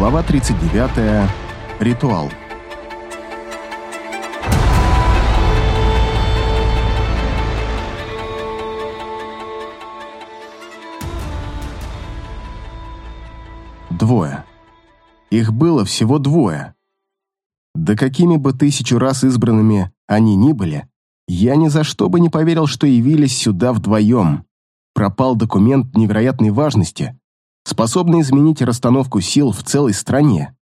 Глава 39. Ритуал. Двое. Их было всего двое. Да какими бы тысячу раз избранными они ни были, я ни за что бы не поверил, что явились сюда вдвоем. Пропал документ невероятной важности, способный изменить расстановку сил в целой стране.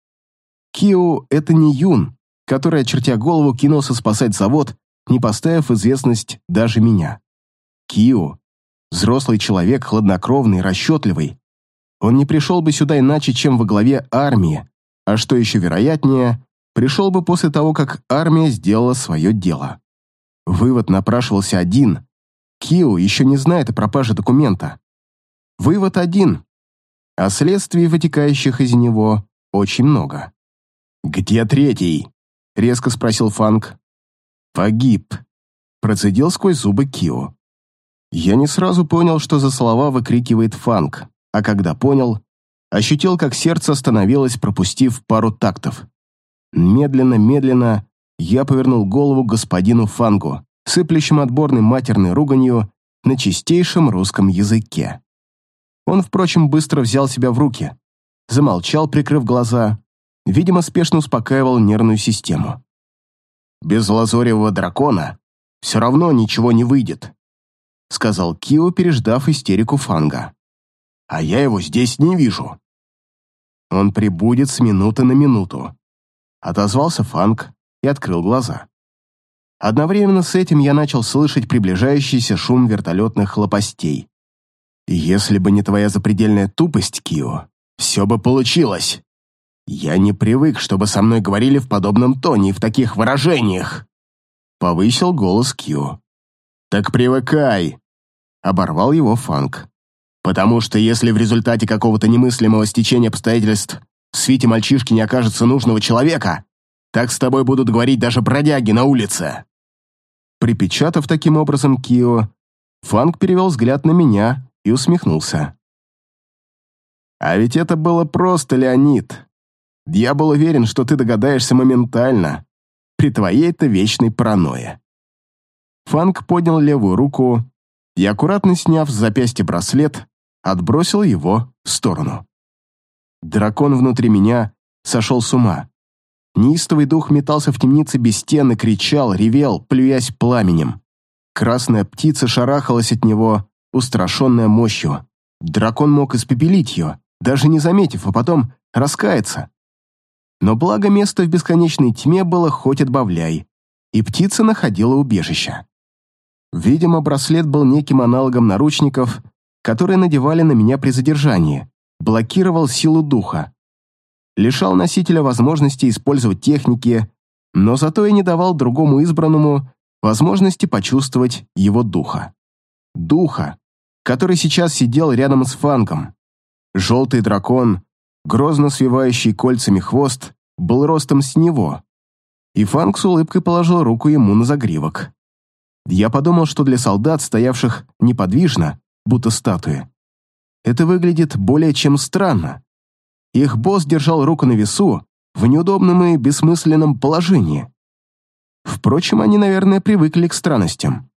Кио — это не Юн, который, очертя голову, кинулся спасать завод, не поставив известность даже меня. Кио — взрослый человек, хладнокровный, расчетливый. Он не пришел бы сюда иначе, чем во главе армии, а что еще вероятнее, пришел бы после того, как армия сделала свое дело. Вывод напрашивался один. Кио еще не знает о пропаже документа. Вывод один. А следствий, вытекающих из него, очень много. «Где третий?» — резко спросил Фанк. «Погиб», — процедил сквозь зубы Кио. Я не сразу понял, что за слова выкрикивает Фанк, а когда понял, ощутил, как сердце остановилось, пропустив пару тактов. Медленно-медленно я повернул голову господину Фангу, сыплющим отборной матерной руганью на чистейшем русском языке. Он, впрочем, быстро взял себя в руки, замолчал, прикрыв глаза, видимо, спешно успокаивал нервную систему. «Без лазоревого дракона все равно ничего не выйдет», сказал Кио, переждав истерику Фанга. «А я его здесь не вижу». «Он прибудет с минуты на минуту», отозвался Фанг и открыл глаза. Одновременно с этим я начал слышать приближающийся шум вертолетных лопастей. Если бы не твоя запредельная тупость, Кио, все бы получилось. Я не привык, чтобы со мной говорили в подобном тоне и в таких выражениях. Повысил голос Кио. Так привыкай. Оборвал его Фанк. Потому что если в результате какого-то немыслимого стечения обстоятельств в свите мальчишки не окажется нужного человека, так с тобой будут говорить даже бродяги на улице. Припечатав таким образом Кио, Фанк перевел взгляд на меня и усмехнулся. «А ведь это было просто, Леонид. Я был уверен, что ты догадаешься моментально, при твоей-то вечной паранойе». Фанк поднял левую руку и, аккуратно сняв с запястья браслет, отбросил его в сторону. Дракон внутри меня сошел с ума. Неистовый дух метался в темнице без стены, кричал, ревел, плюясь пламенем. Красная птица шарахалась от него, устрашенная мощью. Дракон мог испепелить ее, даже не заметив, а потом раскаяться. Но благо место в бесконечной тьме было хоть отбавляй, и птица находила убежище. Видимо, браслет был неким аналогом наручников, которые надевали на меня при задержании, блокировал силу духа, лишал носителя возможности использовать техники, но зато и не давал другому избранному возможности почувствовать его духа. Духа, который сейчас сидел рядом с Фангом. Желтый дракон, грозно свивающий кольцами хвост, был ростом с него, и Фанг с улыбкой положил руку ему на загривок. Я подумал, что для солдат, стоявших неподвижно, будто статуи, это выглядит более чем странно. Их босс держал руку на весу в неудобном и бессмысленном положении. Впрочем, они, наверное, привыкли к странностям.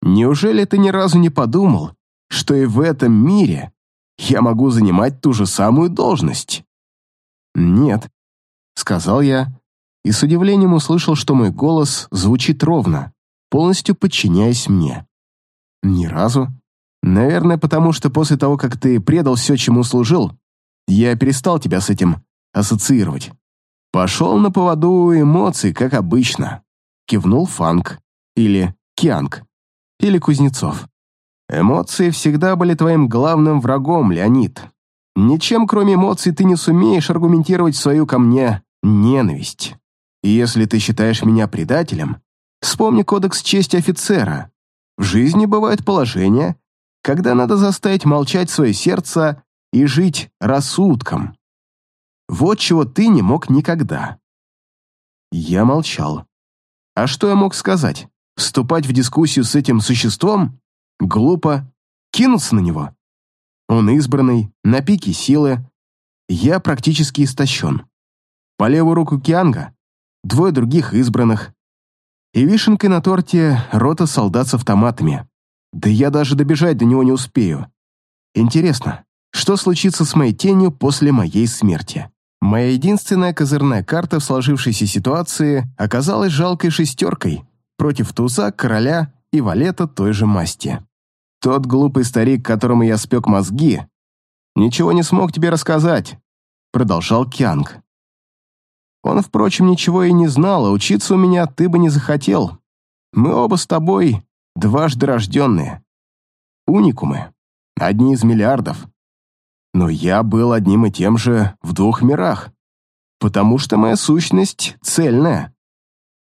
Неужели ты ни разу не подумал, что и в этом мире я могу занимать ту же самую должность? Нет, сказал я, и с удивлением услышал, что мой голос звучит ровно, полностью подчиняясь мне. Ни разу. Наверное, потому что после того, как ты предал все, чему служил, я перестал тебя с этим ассоциировать. Пошел на поводу эмоций, как обычно. Кивнул Фанк. Или Кианг. Или Кузнецов. Эмоции всегда были твоим главным врагом, Леонид. Ничем, кроме эмоций, ты не сумеешь аргументировать свою ко мне ненависть. И если ты считаешь меня предателем, вспомни кодекс чести офицера. В жизни бывают положения, когда надо заставить молчать свое сердце и жить рассудком. Вот чего ты не мог никогда. Я молчал. А что я мог сказать? Вступать в дискуссию с этим существом? Глупо. Кинуться на него? Он избранный, на пике силы. я практически истощен. По левую руку Кианга двое других избранных. И вишенкой на торте рота солдат с автоматами. Да я даже добежать до него не успею. Интересно, что случится с моей тенью после моей смерти? Моя единственная козырная карта в сложившейся ситуации оказалась жалкой шестеркой против туза, короля и валета той же масти. Тот глупый старик, которому я спек мозги, ничего не смог тебе рассказать, продолжал Кянг. Он, впрочем, ничего и не знал, а учиться у меня ты бы не захотел. Мы оба с тобой дважды рожденные. Уникумы. Одни из миллиардов. Но я был одним и тем же в двух мирах, потому что моя сущность цельная.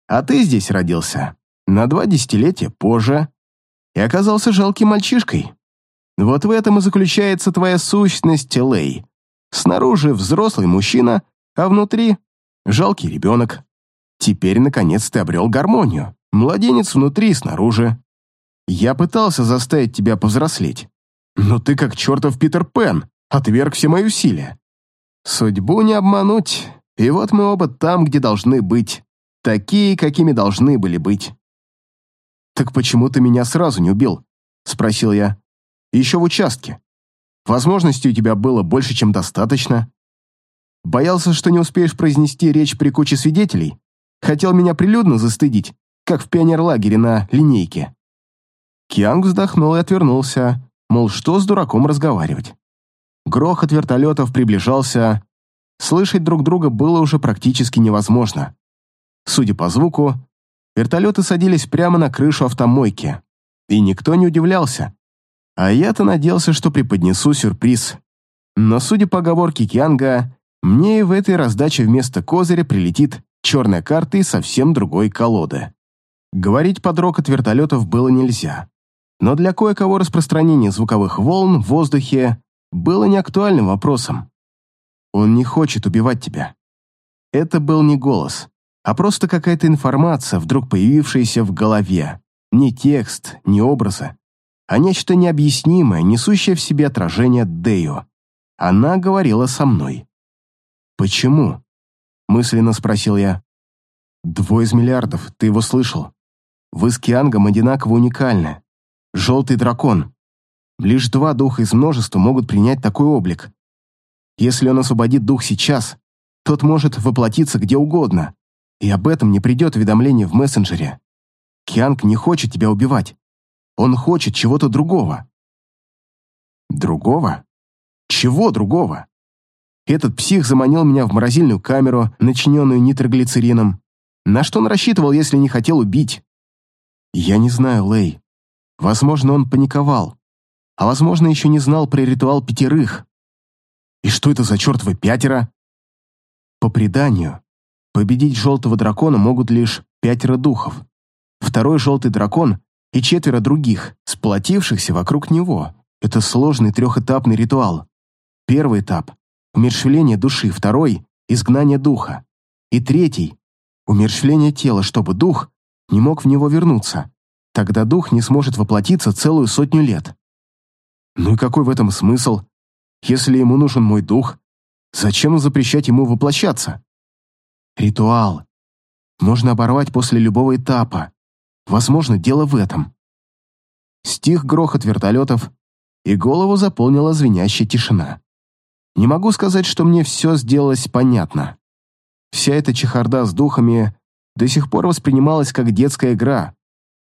А ты здесь родился на два десятилетия позже и оказался жалким мальчишкой. Вот в этом и заключается твоя сущность, Лей. Снаружи взрослый мужчина, а внутри жалкий ребенок. Теперь, наконец, ты обрел гармонию. Младенец внутри и снаружи. Я пытался заставить тебя повзрослеть. Но ты как чертов Питер Пен, отверг все мои усилия. Судьбу не обмануть, и вот мы оба там, где должны быть. Такие, какими должны были быть. «Так почему ты меня сразу не убил?» — спросил я. «Еще в участке. Возможностей у тебя было больше, чем достаточно. Боялся, что не успеешь произнести речь при куче свидетелей. Хотел меня прилюдно застыдить, как в пионерлагере на линейке». Кианг вздохнул и отвернулся, мол, что с дураком разговаривать. Грохот вертолетов приближался. Слышать друг друга было уже практически невозможно. Судя по звуку, вертолеты садились прямо на крышу автомойки. И никто не удивлялся. А я-то надеялся, что преподнесу сюрприз. Но, судя по оговорке Кианга, мне и в этой раздаче вместо козыря прилетит черная карта и совсем другой колоды. Говорить под рокот вертолетов было нельзя. Но для кое-кого распространение звуковых волн в воздухе было неактуальным вопросом. Он не хочет убивать тебя. Это был не голос, а просто какая-то информация, вдруг появившаяся в голове. Не текст, не образы, а нечто необъяснимое, несущее в себе отражение Дею. Она говорила со мной. «Почему?» — мысленно спросил я. «Двое из миллиардов, ты его слышал. Вы с Киангом одинаково уникальны. Желтый дракон. Лишь два духа из множества могут принять такой облик. Если он освободит дух сейчас, тот может воплотиться где угодно, и об этом не придет уведомление в мессенджере. Кианг не хочет тебя убивать. Он хочет чего-то другого. Другого? Чего другого? Этот псих заманил меня в морозильную камеру, начиненную нитроглицерином. На что он рассчитывал, если не хотел убить? Я не знаю, Лей. Возможно, он паниковал а, возможно, еще не знал про ритуал пятерых. И что это за чертовы пятеро? По преданию, победить желтого дракона могут лишь пятеро духов. Второй желтый дракон и четверо других, сплотившихся вокруг него. Это сложный трехэтапный ритуал. Первый этап — умерщвление души, второй — изгнание духа. И третий — умерщвление тела, чтобы дух не мог в него вернуться. Тогда дух не сможет воплотиться целую сотню лет. Ну и какой в этом смысл? Если ему нужен мой дух, зачем запрещать ему воплощаться? Ритуал. Можно оборвать после любого этапа. Возможно, дело в этом. Стих грохот вертолетов, и голову заполнила звенящая тишина. Не могу сказать, что мне все сделалось понятно. Вся эта чехарда с духами до сих пор воспринималась как детская игра,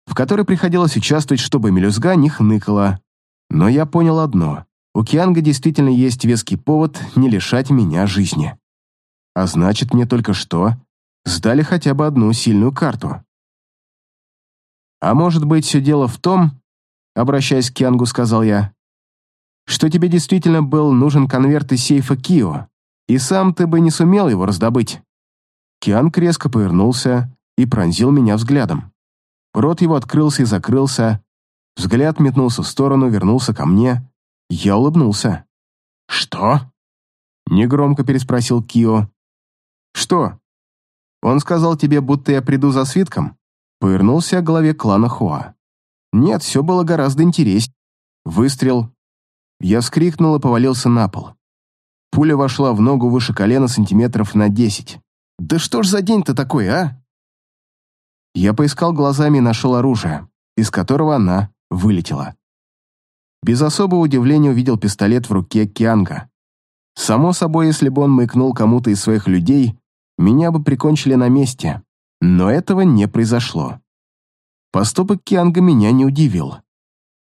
в которой приходилось участвовать, чтобы мелюзга не хныкала, но я понял одно. У Кианга действительно есть веский повод не лишать меня жизни. А значит, мне только что сдали хотя бы одну сильную карту. А может быть, все дело в том, обращаясь к Киангу, сказал я, что тебе действительно был нужен конверт из сейфа Кио, и сам ты бы не сумел его раздобыть. Кианг резко повернулся и пронзил меня взглядом. Рот его открылся и закрылся, Взгляд метнулся в сторону, вернулся ко мне. Я улыбнулся. «Что?» Негромко переспросил Кио. «Что?» «Он сказал тебе, будто я приду за свитком?» Повернулся к голове клана Хуа. «Нет, все было гораздо интереснее. Выстрел. Я вскрикнул и повалился на пол. Пуля вошла в ногу выше колена сантиметров на десять. «Да что ж за день-то такой, а?» Я поискал глазами и нашел оружие, из которого она вылетела. Без особого удивления увидел пистолет в руке Кианга. Само собой, если бы он маякнул кому-то из своих людей, меня бы прикончили на месте, но этого не произошло. Поступок Кианга меня не удивил.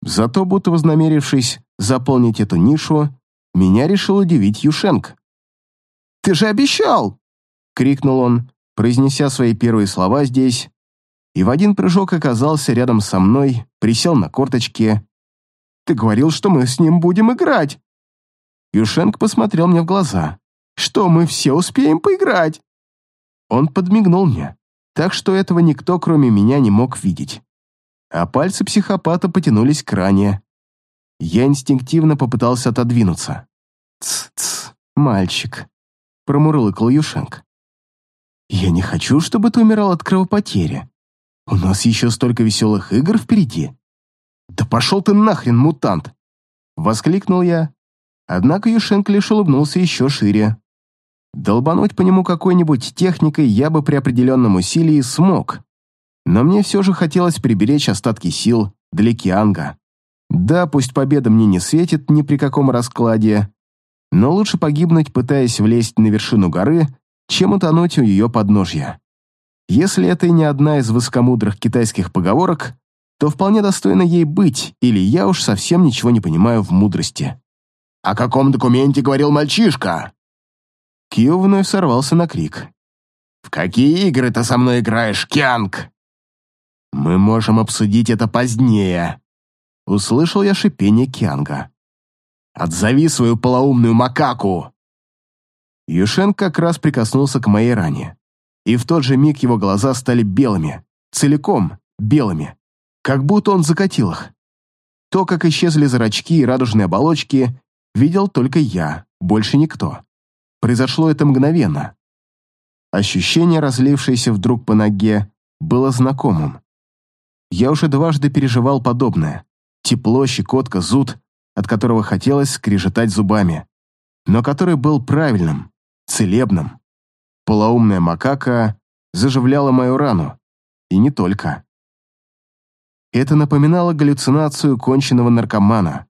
Зато, будто вознамерившись заполнить эту нишу, меня решил удивить Юшенк. «Ты же обещал!» — крикнул он, произнеся свои первые слова здесь, и в один прыжок оказался рядом со мной, присел на корточки. «Ты говорил, что мы с ним будем играть!» Юшенк посмотрел мне в глаза. «Что, мы все успеем поиграть?» Он подмигнул мне, так что этого никто, кроме меня, не мог видеть. А пальцы психопата потянулись к ране. Я инстинктивно попытался отодвинуться. «Ц-ц, мальчик», — промурлыкал Юшенк. «Я не хочу, чтобы ты умирал от кровопотери. У нас еще столько веселых игр впереди». «Да пошел ты нахрен, мутант!» — воскликнул я. Однако Юшенко лишь улыбнулся еще шире. Долбануть по нему какой-нибудь техникой я бы при определенном усилии смог. Но мне все же хотелось приберечь остатки сил для Кианга. Да, пусть победа мне не светит ни при каком раскладе, но лучше погибнуть, пытаясь влезть на вершину горы, чем утонуть у ее подножья. Если это и не одна из высокомудрых китайских поговорок, то вполне достойно ей быть, или я уж совсем ничего не понимаю в мудрости. «О каком документе говорил мальчишка?» Кио вновь сорвался на крик. «В какие игры ты со мной играешь, Кянг?» «Мы можем обсудить это позднее», — услышал я шипение Кянга. «Отзови свою полоумную макаку!» Юшен как раз прикоснулся к моей ране, и в тот же миг его глаза стали белыми, целиком белыми, как будто он закатил их. То, как исчезли зрачки и радужные оболочки, видел только я, больше никто. Произошло это мгновенно. Ощущение, разлившееся вдруг по ноге, было знакомым. Я уже дважды переживал подобное. Тепло, щекотка, зуд, от которого хотелось скрежетать зубами, но который был правильным, целебным. Полоумная макака заживляла мою рану. И не только. Это напоминало галлюцинацию конченного наркомана.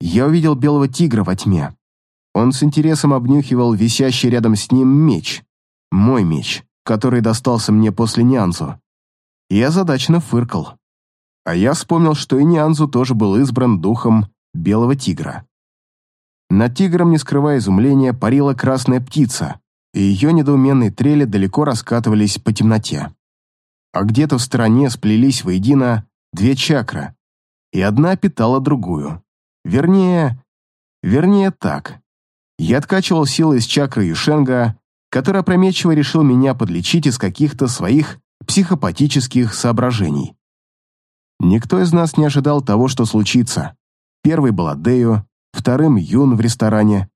Я увидел белого тигра во тьме. Он с интересом обнюхивал висящий рядом с ним меч. Мой меч, который достался мне после Нянзу. Я задачно фыркал. А я вспомнил, что и Нянзу тоже был избран духом белого тигра. Над тигром, не скрывая изумления, парила красная птица, и ее недоуменные трели далеко раскатывались по темноте. А где-то в стороне сплелись воедино две чакры, и одна питала другую. Вернее, вернее так. Я откачивал силы из чакры Юшенга, который опрометчиво решил меня подлечить из каких-то своих психопатических соображений. Никто из нас не ожидал того, что случится. Первый был Адею, вторым Юн в ресторане,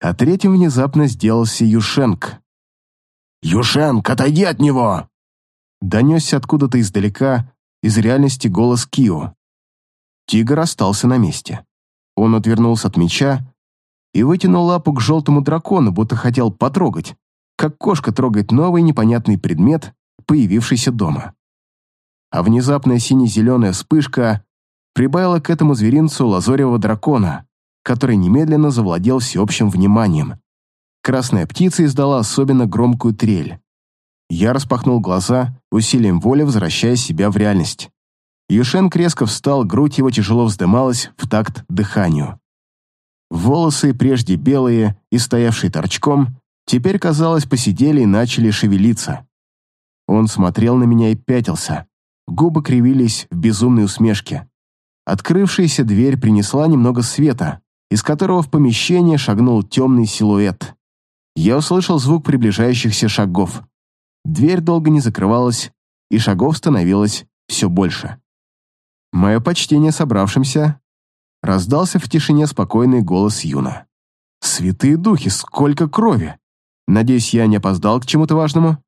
а третьим внезапно сделался Юшенк. «Юшенк, отойди от него!» Донесся откуда-то издалека, из реальности голос Кио. Тигр остался на месте. Он отвернулся от меча и вытянул лапу к желтому дракону, будто хотел потрогать, как кошка трогает новый непонятный предмет, появившийся дома. А внезапная сине-зеленая вспышка прибавила к этому зверинцу лазоревого дракона, который немедленно завладел всеобщим вниманием. Красная птица издала особенно громкую трель. Я распахнул глаза, усилием воли возвращая себя в реальность. Юшенк резко встал, грудь его тяжело вздымалась в такт дыханию. Волосы, прежде белые и стоявшие торчком, теперь, казалось, посидели и начали шевелиться. Он смотрел на меня и пятился. Губы кривились в безумной усмешке. Открывшаяся дверь принесла немного света, из которого в помещение шагнул темный силуэт. Я услышал звук приближающихся шагов. Дверь долго не закрывалась, и шагов становилось все больше. «Мое почтение собравшимся!» Раздался в тишине спокойный голос Юна. «Святые духи, сколько крови! Надеюсь, я не опоздал к чему-то важному?»